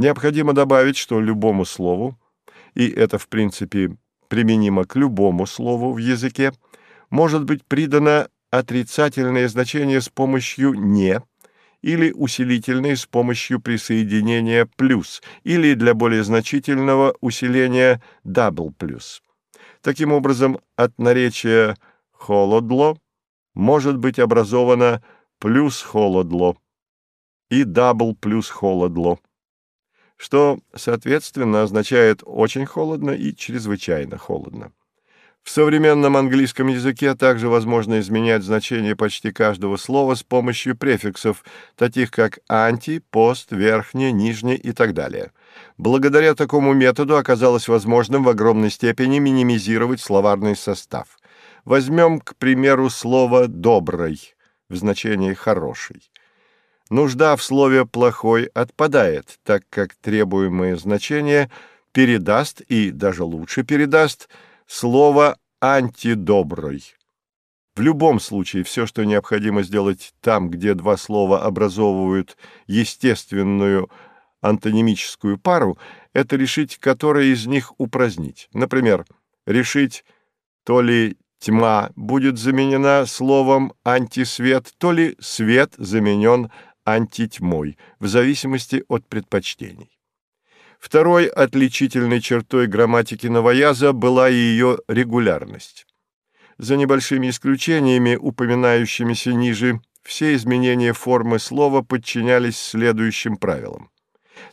Необходимо добавить, что любому слову, и это, в принципе, применимо к любому слову в языке, может быть придано отрицательное значение с помощью «не», или усилительное с помощью присоединения «плюс», или для более значительного усиления «дабл плюс». Таким образом, от наречия «холодло» может быть образовано «плюс холодло» и «дабл плюс холодло», что, соответственно, означает «очень холодно» и «чрезвычайно холодно». В современном английском языке также возможно изменять значение почти каждого слова с помощью префиксов, таких как «анти», «пост», «верхне», «нижне» и так далее. Благодаря такому методу оказалось возможным в огромной степени минимизировать словарный состав. Возьмем, к примеру, слово «добрый» в значении «хороший». Нужда в слове «плохой» отпадает, так как требуемое значение передаст и даже лучше передаст – слово «антидобрый». В любом случае, все, что необходимо сделать там, где два слова образовывают естественную антонимическую пару, это решить, которое из них упразднить. Например, решить, то ли тьма будет заменена словом «антисвет», то ли свет заменен антитьмой, в зависимости от предпочтений. Второй отличительной чертой грамматики новояза была ее регулярность. За небольшими исключениями, упоминающимися ниже, все изменения формы слова подчинялись следующим правилам.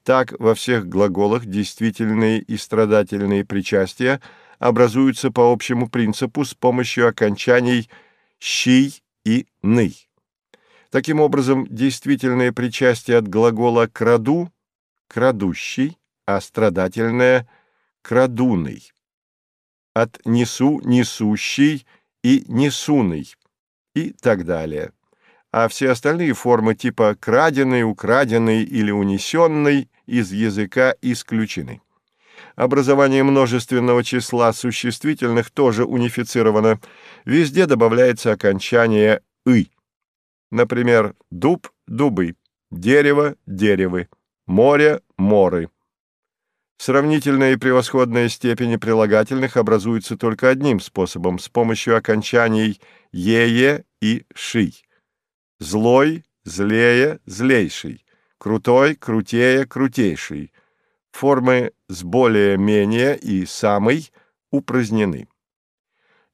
Так, во всех глаголах действительные и страдательные причастия образуются по общему принципу с помощью окончаний «щий» и «ны». Таким образом, действительное причастие от глагола «краду» — «крадущий», а страдательное — крадуный. От несу — несущий и несуный и так далее. А все остальные формы типа краденый, украденный или унесенный из языка исключены. Образование множественного числа существительных тоже унифицировано. Везде добавляется окончание «ы». Например, дуб – дубы, дерево – деревы, море – моры. Сравнительная и превосходная степени прилагательных образуются только одним способом – с помощью окончаний «ее» и «ши». Злой, злее, злейший. Крутой, крутее, крутейший. Формы с более-менее и самый упразднены.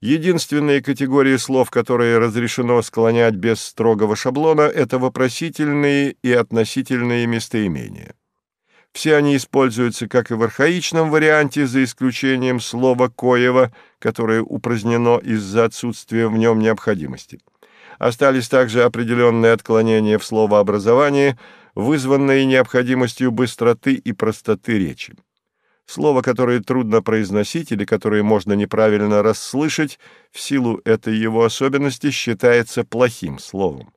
Единственные категории слов, которые разрешено склонять без строгого шаблона, это вопросительные и относительные местоимения. Все они используются как и в архаичном варианте, за исключением слова «коево», которое упразднено из-за отсутствия в нем необходимости. Остались также определенные отклонения в словообразовании, вызванные необходимостью быстроты и простоты речи. Слово, которое трудно произносить или которое можно неправильно расслышать, в силу этой его особенности считается плохим словом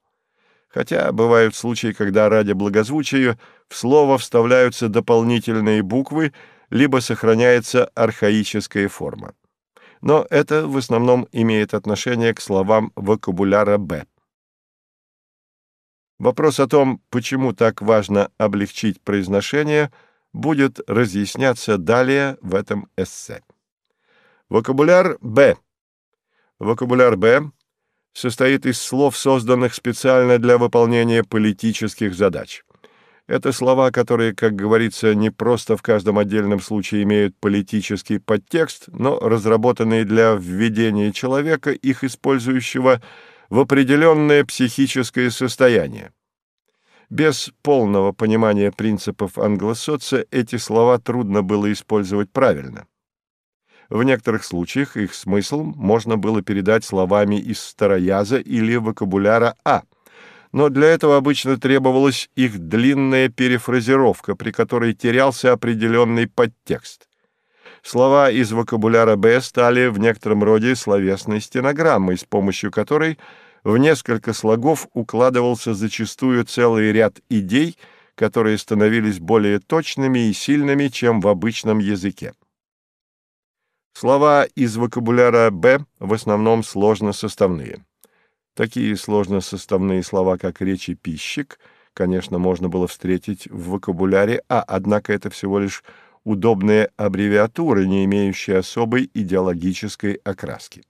хотя бывают случаи, когда ради благозвучия в слово вставляются дополнительные буквы, либо сохраняется архаическая форма. Но это в основном имеет отношение к словам вокабуляра «Б». Вопрос о том, почему так важно облегчить произношение, будет разъясняться далее в этом эссе. Вокабуляр «Б». Вокабуляр «Б» состоит из слов, созданных специально для выполнения политических задач. Это слова, которые, как говорится, не просто в каждом отдельном случае имеют политический подтекст, но разработанные для введения человека, их использующего в определенное психическое состояние. Без полного понимания принципов англосоца эти слова трудно было использовать правильно. В некоторых случаях их смысл можно было передать словами из старояза или вокабуляра А, но для этого обычно требовалась их длинная перефразировка, при которой терялся определенный подтекст. Слова из вокабуляра Б стали в некотором роде словесной стенограммой, с помощью которой в несколько слогов укладывался зачастую целый ряд идей, которые становились более точными и сильными, чем в обычном языке. Слова из вокабуляра «Б» в основном сложносоставные. Такие сложносоставные слова, как речепищик, конечно, можно было встретить в вокабуляре А, однако это всего лишь удобные аббревиатуры, не имеющие особой идеологической окраски.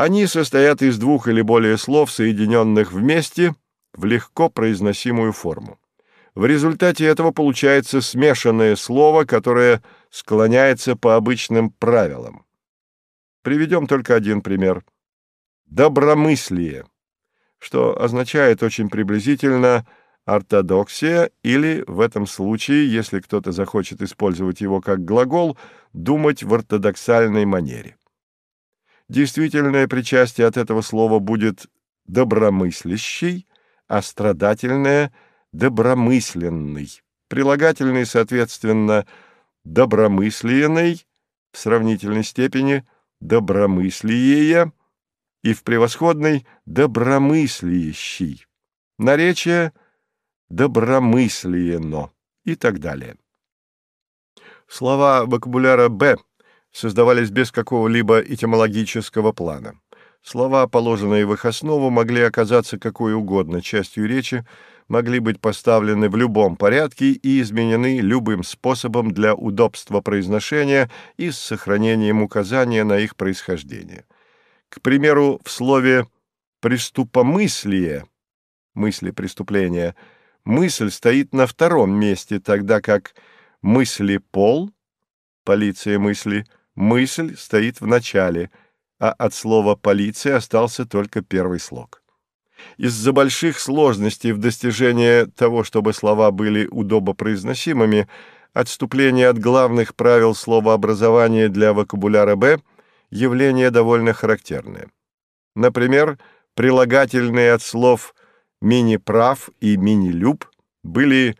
Они состоят из двух или более слов, соединенных вместе в легко произносимую форму. В результате этого получается смешанное слово, которое склоняется по обычным правилам. Приведем только один пример. Добромыслие, что означает очень приблизительно ортодоксия или, в этом случае, если кто-то захочет использовать его как глагол, думать в ортодоксальной манере. Действительное причастие от этого слова будет добромыслящий, а страдательное — добромысленный. Прилагательный, соответственно, добромысленный в сравнительной степени добромыслие и в превосходной добромыслиющий. Наречие добромыслиено и так далее. Слова вокабуляра «б» создавались без какого-либо этимологического плана. Слова, положенные в их основу, могли оказаться какой угодно частью речи, могли быть поставлены в любом порядке и изменены любым способом для удобства произношения и с сохранением указания на их происхождение. К примеру, в слове «преступомыслие» мысли преступления мысль стоит на втором месте, тогда как мысли-пол, полиция мысли – мысль стоит в начале, а от слова «полиция» остался только первый слог. Из-за больших сложностей в достижении того, чтобы слова были удобопроизносимыми, отступление от главных правил словообразования для вокабуляра «Б» — явление довольно характерное. Например, прилагательные от слов «мини-прав» и «мини-люб» были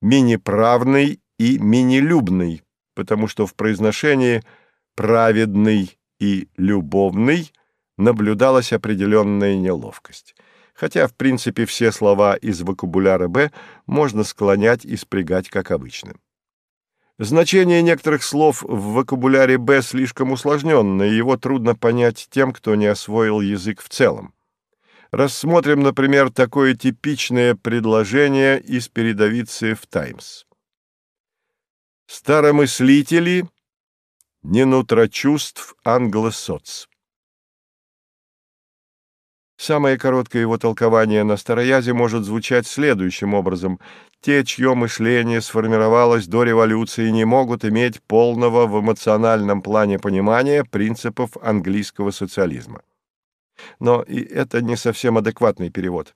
«мини-правный» и «мини-любный», потому что в произношении – праведный и любовный наблюдалась определенная неловкость. Хотя, в принципе, все слова из вокабуляра «Б» можно склонять и спрягать, как обычно. Значение некоторых слов в вокабуляре «Б» слишком усложненное, его трудно понять тем, кто не освоил язык в целом. Рассмотрим, например, такое типичное предложение из передовицы в «Таймс». Старомыслители Ненутро чувств англосоц. Самое короткое его толкование на староязе может звучать следующим образом. Те, чье мышление сформировалось до революции, не могут иметь полного в эмоциональном плане понимания принципов английского социализма. Но и это не совсем адекватный перевод.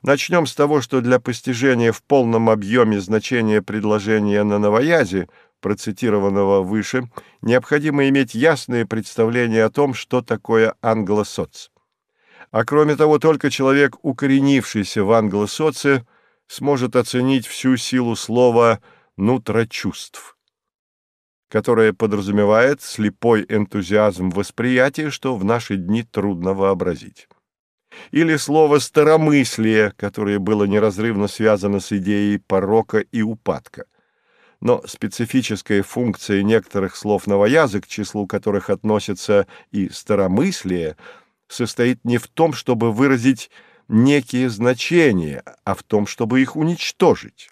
Начнем с того, что для постижения в полном объеме значения предложения на новоязе – процитированного выше, необходимо иметь ясное представление о том, что такое англосоц. А кроме того, только человек, укоренившийся в англосоце, сможет оценить всю силу слова «нутрочувств», которое подразумевает слепой энтузиазм восприятия, что в наши дни трудно вообразить. Или слово «старомыслие», которое было неразрывно связано с идеей порока и упадка – но специфическая функция некоторых слов новоязык, к числу которых относится и старомыслие, состоит не в том, чтобы выразить некие значения, а в том, чтобы их уничтожить.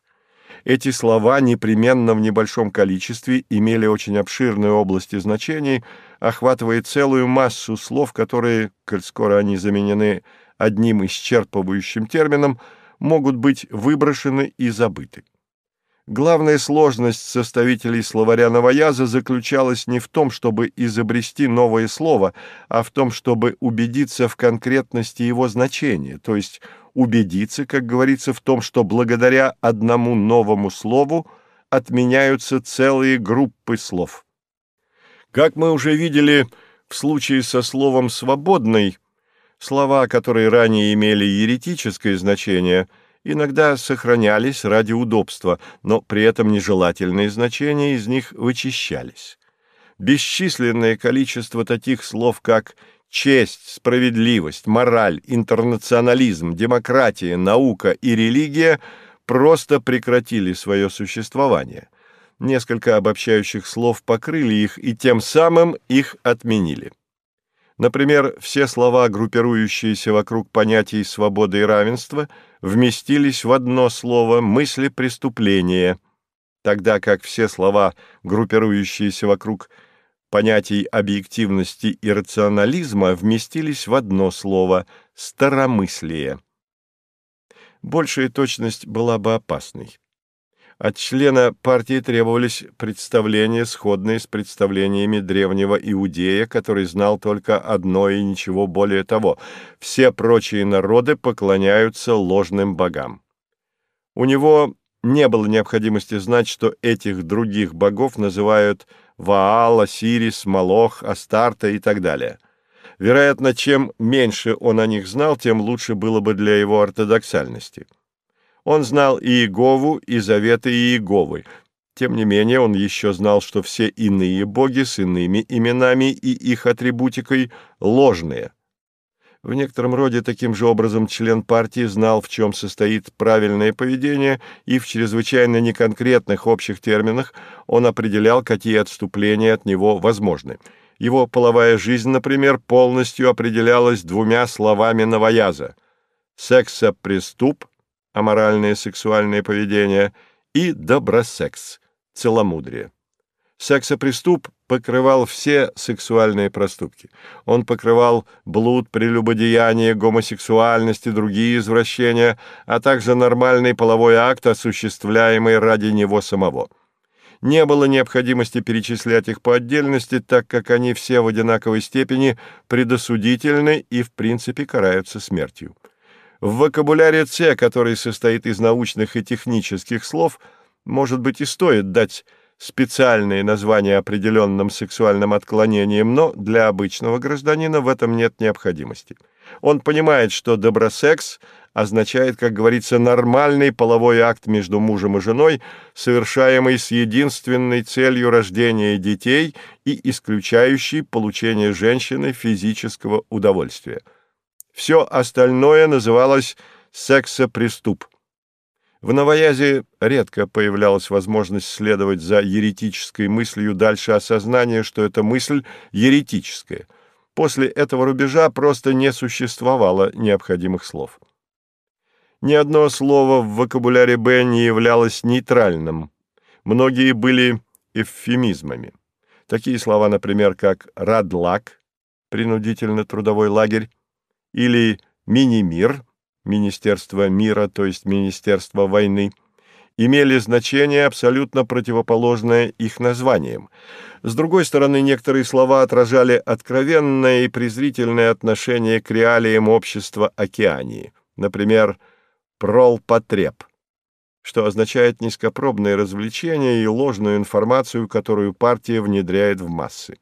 Эти слова непременно в небольшом количестве имели очень обширные области значений, охватывая целую массу слов, которые, коль скоро они заменены одним исчерпывающим термином, могут быть выброшены и забыты. Главная сложность составителей словаря новояза заключалась не в том, чтобы изобрести новое слово, а в том, чтобы убедиться в конкретности его значения, то есть убедиться, как говорится, в том, что благодаря одному новому слову отменяются целые группы слов. Как мы уже видели в случае со словом «свободный», слова, которые ранее имели еретическое значение – иногда сохранялись ради удобства, но при этом нежелательные значения из них вычищались. Бесчисленное количество таких слов, как честь, справедливость, мораль, интернационализм, демократия, наука и религия просто прекратили свое существование. Несколько обобщающих слов покрыли их и тем самым их отменили. Например, все слова, группирующиеся вокруг понятий свободы и равенства, вместились в одно слово мысли преступления, тогда как все слова, группирующиеся вокруг понятий объективности и рационализма, вместились в одно слово «старомыслие». Большая точность была бы опасной. От члена партии требовались представления, сходные с представлениями древнего иудея, который знал только одно и ничего более того. Все прочие народы поклоняются ложным богам. У него не было необходимости знать, что этих других богов называют Ваал, Осирис, Молох, Астарта и так далее. Вероятно, чем меньше он о них знал, тем лучше было бы для его ортодоксальности. Он знал и Иегову, и заветы Иеговы. Тем не менее, он еще знал, что все иные боги с иными именами и их атрибутикой ложные. В некотором роде таким же образом член партии знал, в чем состоит правильное поведение, и в чрезвычайно неконкретных общих терминах он определял, какие отступления от него возможны. Его половая жизнь, например, полностью определялась двумя словами новояза – «сексопреступ» аморальное сексуальное поведение, и добросекс, целомудрие. Сексопреступ покрывал все сексуальные проступки. Он покрывал блуд, прелюбодеяние, гомосексуальность и другие извращения, а также нормальный половой акт, осуществляемый ради него самого. Не было необходимости перечислять их по отдельности, так как они все в одинаковой степени предосудительны и в принципе караются смертью. В вокабуляре С, который состоит из научных и технических слов, может быть и стоит дать специальные названия определенным сексуальным отклонениям, но для обычного гражданина в этом нет необходимости. Он понимает, что добросекс означает, как говорится, нормальный половой акт между мужем и женой, совершаемый с единственной целью рождения детей и исключающий получение женщины физического удовольствия. Все остальное называлось сексопреступ. В новоязе редко появлялась возможность следовать за еретической мыслью дальше осознания, что эта мысль еретическая. После этого рубежа просто не существовало необходимых слов. Ни одно слово в вокабуляре Б не являлось нейтральным. Многие были эвфемизмами. Такие слова, например, как «радлак» — принудительно-трудовой лагерь, или «Мини-мир», Министерство мира, то есть Министерство войны, имели значение абсолютно противоположное их названиям. С другой стороны, некоторые слова отражали откровенное и презрительное отношение к реалиям общества Океании. Например, «пролпотреб», что означает низкопробное развлечение и ложную информацию, которую партия внедряет в массы.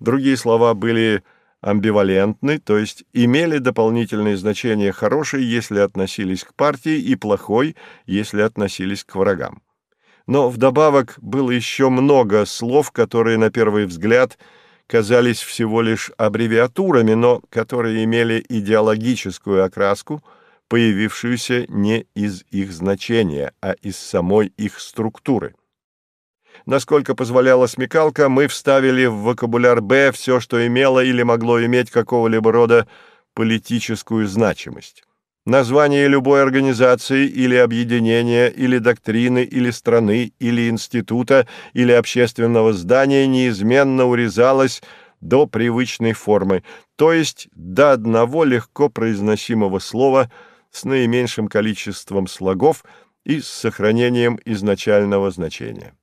Другие слова были амбивалентны, то есть имели дополнительные значения хороший, если относились к партии, и плохой, если относились к врагам. Но вдобавок было еще много слов, которые на первый взгляд казались всего лишь аббревиатурами, но которые имели идеологическую окраску, появившуюся не из их значения, а из самой их структуры. Насколько позволяла смекалка, мы вставили в вокабуляр «Б» все, что имело или могло иметь какого-либо рода политическую значимость. Название любой организации или объединения, или доктрины, или страны, или института, или общественного здания неизменно урезалось до привычной формы, то есть до одного легко произносимого слова с наименьшим количеством слогов и с сохранением изначального значения.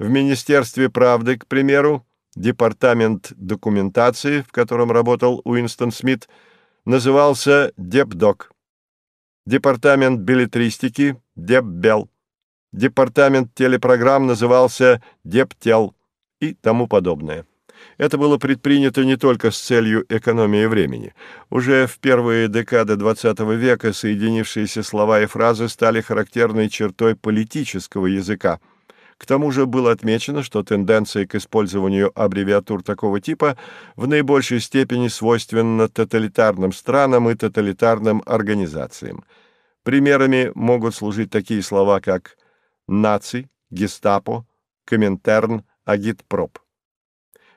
В Министерстве правды, к примеру, департамент документации, в котором работал Уинстон Смит, назывался Депдок. Департамент билетристики – Депбел. Департамент телепрограмм назывался Дептел и тому подобное. Это было предпринято не только с целью экономии времени. Уже в первые декады XX века соединившиеся слова и фразы стали характерной чертой политического языка – к тому же было отмечено, что тенденция к использованию аббревиатур такого типа в наибольшей степени свойственна тоталитарным странам и тоталитарным организациям. Примерами могут служить такие слова, как «наци», «гестапо», «коминтерн», «агитпроп».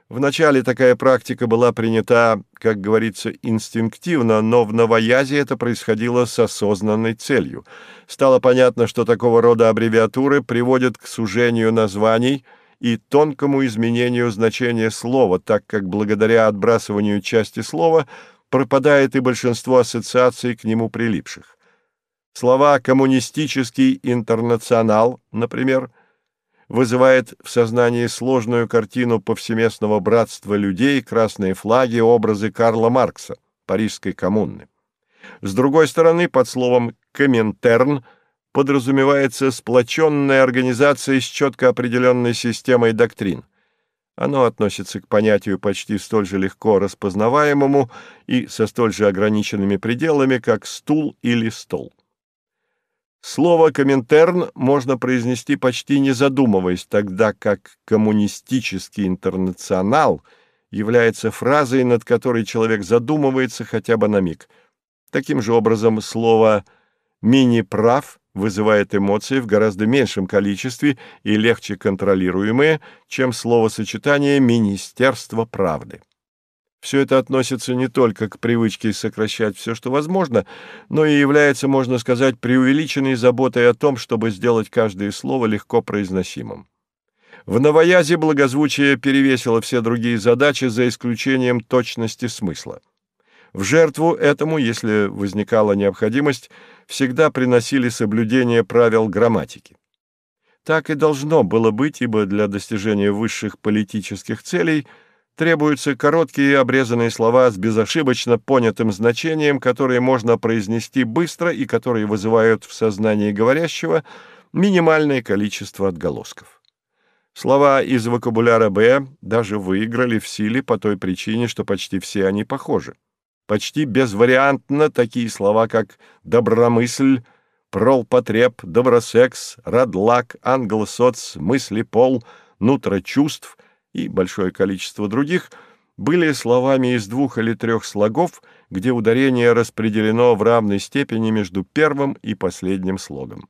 Вначале такая практика была принята, как говорится, инстинктивно, но в новоязе это происходило с осознанной целью. Стало понятно, что такого рода аббревиатуры приводят к сужению названий и тонкому изменению значения слова, так как благодаря отбрасыванию части слова пропадает и большинство ассоциаций к нему прилипших. Слова «коммунистический интернационал», например, – вызывает в сознании сложную картину повсеместного братства людей, красные флаги, образы Карла Маркса, Парижской коммуны. С другой стороны, под словом «коминтерн» подразумевается сплоченная организация с четко определенной системой доктрин. Оно относится к понятию почти столь же легко распознаваемому и со столь же ограниченными пределами, как стул или стол. Слово «коминтерн» можно произнести почти не задумываясь, тогда как «коммунистический интернационал» является фразой, над которой человек задумывается хотя бы на миг. Таким же образом, слово «мини-прав» вызывает эмоции в гораздо меньшем количестве и легче контролируемые, чем словосочетание «Министерство правды». Все это относится не только к привычке сокращать все, что возможно, но и является, можно сказать, преувеличенной заботой о том, чтобы сделать каждое слово легко произносимым. В новоязе благозвучие перевесило все другие задачи за исключением точности смысла. В жертву этому, если возникала необходимость, всегда приносили соблюдение правил грамматики. Так и должно было быть, ибо для достижения высших политических целей – требуются короткие обрезанные слова с безошибочно понятым значением, которые можно произнести быстро и которые вызывают в сознании говорящего минимальное количество отголосков. Слова из вокабуляра «Б» даже выиграли в силе по той причине, что почти все они похожи. Почти безвариантно такие слова, как «добромысль», «пролпотреб», «добросекс», «радлак», «англосоц», «мыслепол», «нутро чувств» и большое количество других были словами из двух или трех слогов, где ударение распределено в равной степени между первым и последним слогом.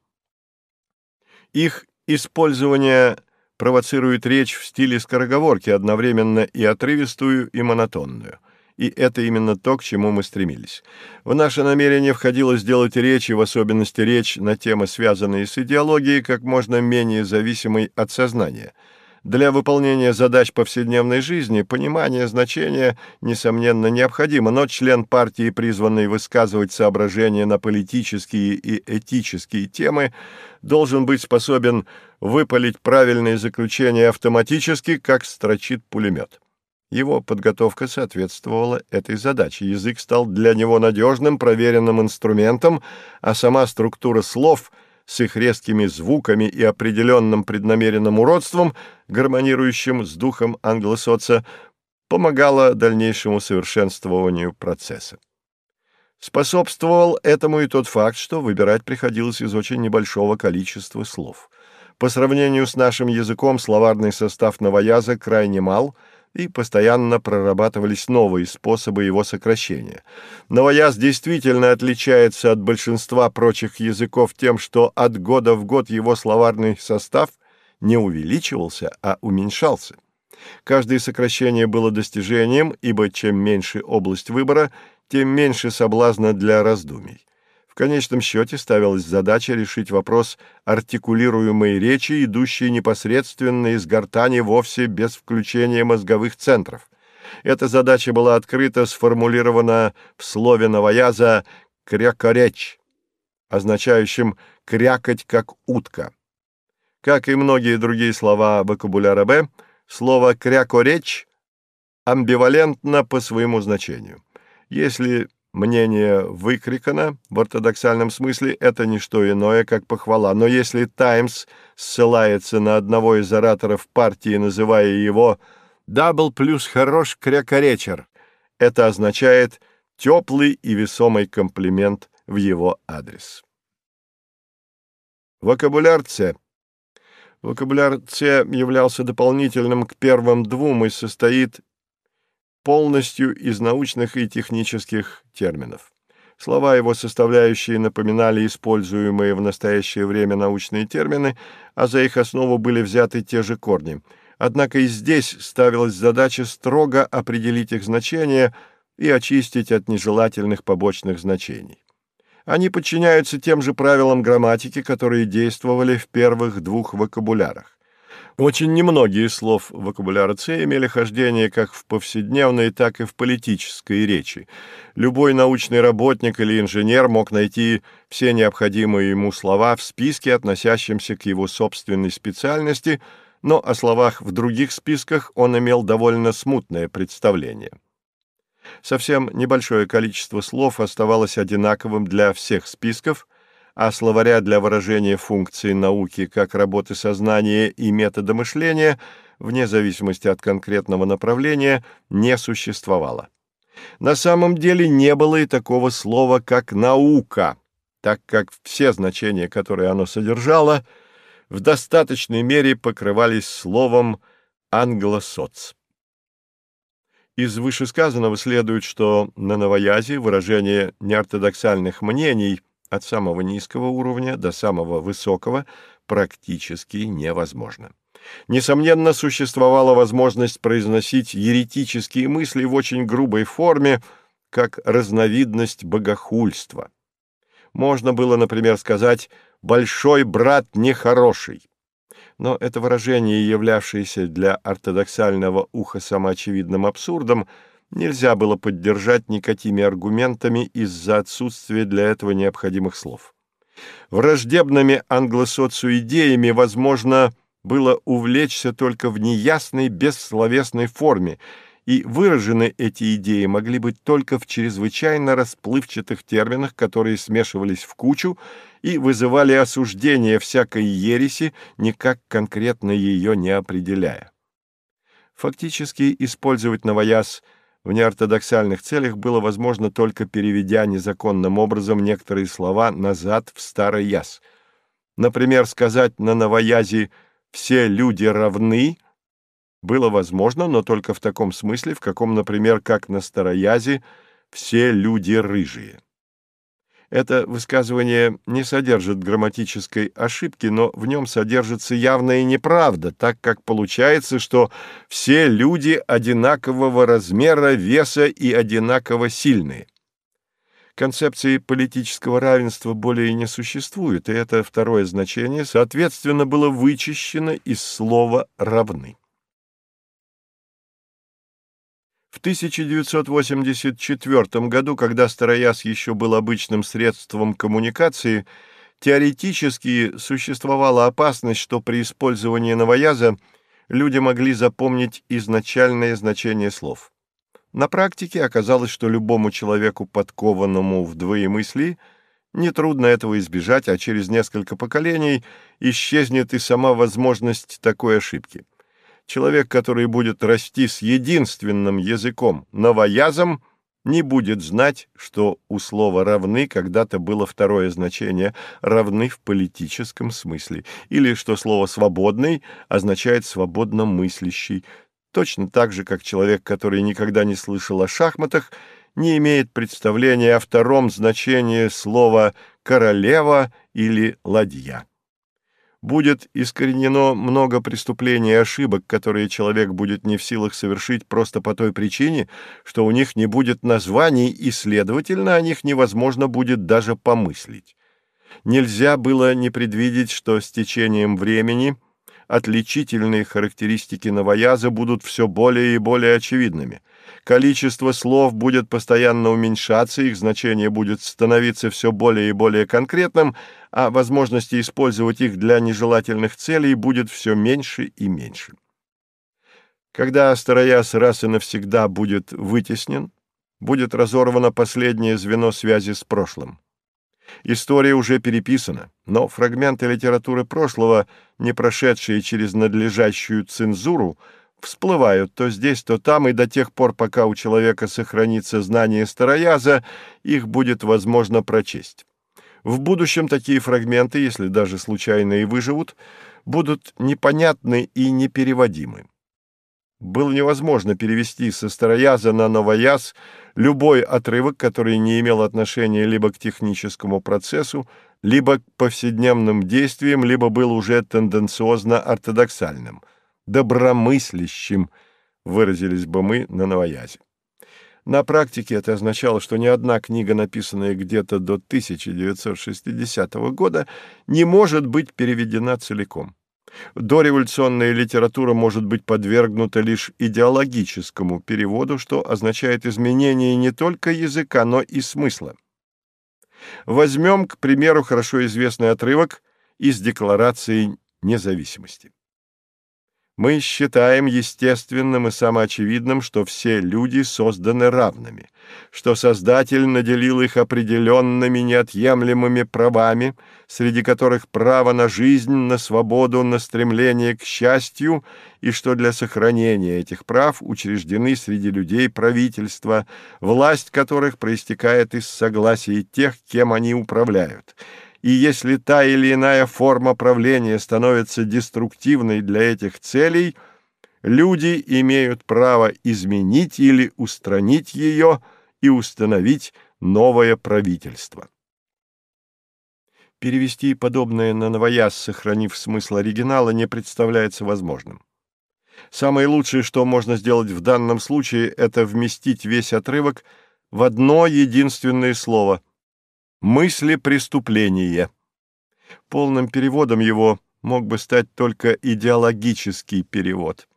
Их использование провоцирует речь в стиле скороговорки, одновременно и отрывистую, и монотонную. И это именно то, к чему мы стремились. В наше намерение входило сделать речь, в особенности речь на темы, связанные с идеологией, как можно менее зависимой от сознания – для выполнения задач повседневной жизни понимание значения, несомненно, необходимо, но член партии, призванный высказывать соображения на политические и этические темы, должен быть способен выпалить правильные заключения автоматически, как строчит пулемет. Его подготовка соответствовала этой задаче. Язык стал для него надежным, проверенным инструментом, а сама структура слов — с их резкими звуками и определенным преднамеренным уродством, гармонирующим с духом англосоца, помогало дальнейшему совершенствованию процесса. Способствовал этому и тот факт, что выбирать приходилось из очень небольшого количества слов. По сравнению с нашим языком словарный состав новояза крайне мал — и постоянно прорабатывались новые способы его сокращения. Новояз действительно отличается от большинства прочих языков тем, что от года в год его словарный состав не увеличивался, а уменьшался. Каждое сокращение было достижением, ибо чем меньше область выбора, тем меньше соблазна для раздумий. В конечном счете ставилась задача решить вопрос артикулируемой речи, идущей непосредственно из гортани вовсе без включения мозговых центров. Эта задача была открыто сформулирована в слове новояза «крякоречь», означающим «крякать как утка». Как и многие другие слова вокабуляра «Б», слово «крякоречь» амбивалентно по своему значению. Если Мнение выкрякано, в ортодоксальном смысле это не что иное, как похвала. Но если «Таймс» ссылается на одного из ораторов партии, называя его «дабл плюс хорош крякоречер», это означает теплый и весомый комплимент в его адрес. Вокабуляр «Ц». Вокабуляр «Ц» являлся дополнительным к первым двум и состоит полностью из научных и технических терминов. Слова его составляющие напоминали используемые в настоящее время научные термины, а за их основу были взяты те же корни. Однако и здесь ставилась задача строго определить их значение и очистить от нежелательных побочных значений. Они подчиняются тем же правилам грамматики, которые действовали в первых двух вокабулярах. Очень немногие слов вокабуляра Ц имели хождение как в повседневной, так и в политической речи. Любой научный работник или инженер мог найти все необходимые ему слова в списке, относящемся к его собственной специальности, но о словах в других списках он имел довольно смутное представление. Совсем небольшое количество слов оставалось одинаковым для всех списков, а словаря для выражения функций науки как работы сознания и метода мышления, вне зависимости от конкретного направления, не существовало. На самом деле не было и такого слова, как «наука», так как все значения, которые оно содержало, в достаточной мере покрывались словом «англосоц». Из вышесказанного следует, что на новоязе выражение неортодоксальных мнений от самого низкого уровня до самого высокого практически невозможно. Несомненно, существовала возможность произносить еретические мысли в очень грубой форме, как разновидность богохульства. Можно было, например, сказать «большой брат нехороший», но это выражение, являвшееся для ортодоксального уха самоочевидным абсурдом, нельзя было поддержать никакими аргументами из-за отсутствия для этого необходимых слов. Враждебными англосоцу идеями, возможно, было увлечься только в неясной, бессловесной форме, и выражены эти идеи могли быть только в чрезвычайно расплывчатых терминах, которые смешивались в кучу и вызывали осуждение всякой ереси, никак конкретно ее не определяя. Фактически использовать новояз в неортодоксальных целях было возможно только переведя незаконным образом некоторые слова назад в старый яз. Например, сказать на новоязе «все люди равны» было возможно, но только в таком смысле, в каком, например, как на староязе «все люди рыжие». Это высказывание не содержит грамматической ошибки, но в нем содержится явная неправда, так как получается, что все люди одинакового размера, веса и одинаково сильные. Концепции политического равенства более не существует, и это второе значение, соответственно, было вычищено из слова «равны». В 1984 году, когда старояз еще был обычным средством коммуникации, теоретически существовала опасность, что при использовании новояза люди могли запомнить изначальное значение слов. На практике оказалось, что любому человеку, подкованному в двоемыслии, нетрудно этого избежать, а через несколько поколений исчезнет и сама возможность такой ошибки. Человек, который будет расти с единственным языком, новоязом, не будет знать, что у слова «равны» когда-то было второе значение «равны» в политическом смысле, или что слово «свободный» означает «свободно мыслящий», точно так же, как человек, который никогда не слышал о шахматах, не имеет представления о втором значении слова «королева» или «ладья» будет искоренено много преступлений и ошибок, которые человек будет не в силах совершить просто по той причине, что у них не будет названий, и, следовательно, о них невозможно будет даже помыслить. Нельзя было не предвидеть, что с течением времени отличительные характеристики новояза будут все более и более очевидными – количество слов будет постоянно уменьшаться, их значение будет становиться все более и более конкретным, а возможности использовать их для нежелательных целей будет все меньше и меньше. Когда старояз раз и навсегда будет вытеснен, будет разорвано последнее звено связи с прошлым. История уже переписана, но фрагменты литературы прошлого, не прошедшие через надлежащую цензуру, всплывают то здесь, то там, и до тех пор, пока у человека сохранится знание старояза, их будет возможно прочесть. В будущем такие фрагменты, если даже случайно и выживут, будут непонятны и непереводимы. Было невозможно перевести со старояза на новояз любой отрывок, который не имел отношения либо к техническому процессу, либо к повседневным действиям, либо был уже тенденциозно ортодоксальным – добромыслящим, выразились бы мы на новоязе. На практике это означало, что ни одна книга, написанная где-то до 1960 года, не может быть переведена целиком. Дореволюционная литература может быть подвергнута лишь идеологическому переводу, что означает изменение не только языка, но и смысла. Возьмем, к примеру, хорошо известный отрывок из Декларации независимости. Мы считаем естественным и самоочевидным, что все люди созданы равными, что Создатель наделил их определенными неотъемлемыми правами, среди которых право на жизнь, на свободу, на стремление к счастью, и что для сохранения этих прав учреждены среди людей правительства, власть которых проистекает из согласия тех, кем они управляют – и если та или иная форма правления становится деструктивной для этих целей, люди имеют право изменить или устранить ее и установить новое правительство. Перевести подобное на новояз, сохранив смысл оригинала, не представляется возможным. Самое лучшее, что можно сделать в данном случае, это вместить весь отрывок в одно единственное слово – Мысли преступления. Полным переводом его мог бы стать только идеологический перевод,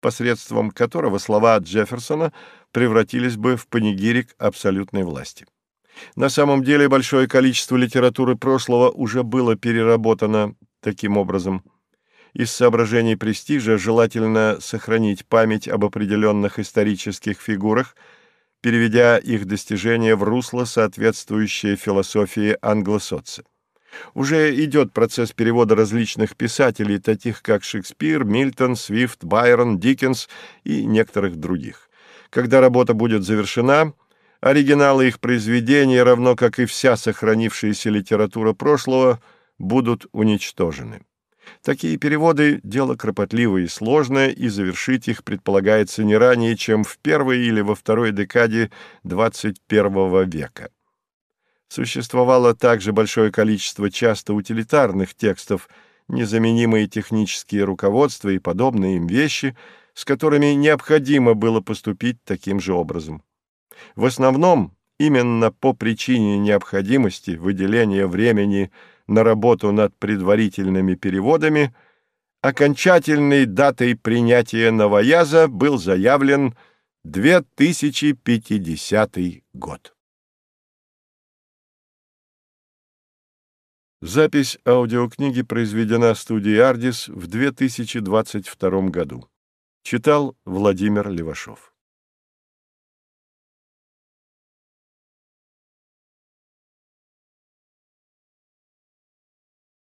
посредством которого слова Джефферсона превратились бы в панигирик абсолютной власти. На самом деле большое количество литературы прошлого уже было переработано таким образом. Из соображений престижа желательно сохранить память об определенных исторических фигурах – переведя их достижения в русло, соответствующее философии англосоца. Уже идет процесс перевода различных писателей, таких как Шекспир, Мильтон, Свифт, Байрон, Диккенс и некоторых других. Когда работа будет завершена, оригиналы их произведений, равно как и вся сохранившаяся литература прошлого, будут уничтожены. Такие переводы – дело кропотливое и сложное, и завершить их предполагается не ранее, чем в первой или во второй декаде XXI века. Существовало также большое количество часто утилитарных текстов, незаменимые технические руководства и подобные им вещи, с которыми необходимо было поступить таким же образом. В основном, именно по причине необходимости выделения времени – на работу над предварительными переводами, окончательной датой принятия новояза был заявлен 2050 год. Запись аудиокниги произведена студией «Ардис» в 2022 году. Читал Владимир Левашов.